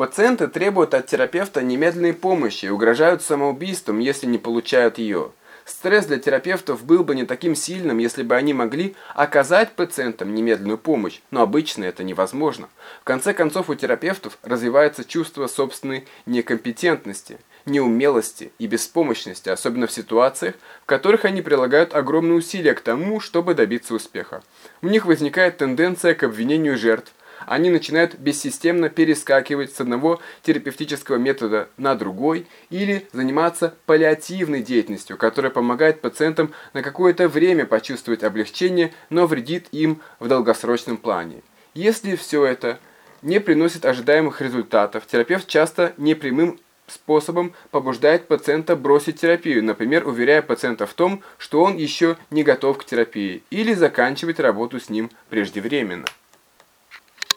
Пациенты требуют от терапевта немедленной помощи и угрожают самоубийством, если не получают ее. Стресс для терапевтов был бы не таким сильным, если бы они могли оказать пациентам немедленную помощь, но обычно это невозможно. В конце концов у терапевтов развивается чувство собственной некомпетентности, неумелости и беспомощности, особенно в ситуациях, в которых они прилагают огромные усилия к тому, чтобы добиться успеха. У них возникает тенденция к обвинению жертв, они начинают бессистемно перескакивать с одного терапевтического метода на другой или заниматься паллиативной деятельностью, которая помогает пациентам на какое-то время почувствовать облегчение, но вредит им в долгосрочном плане. Если все это не приносит ожидаемых результатов, терапевт часто непрямым способом побуждает пациента бросить терапию, например, уверяя пациента в том, что он еще не готов к терапии, или заканчивать работу с ним преждевременно.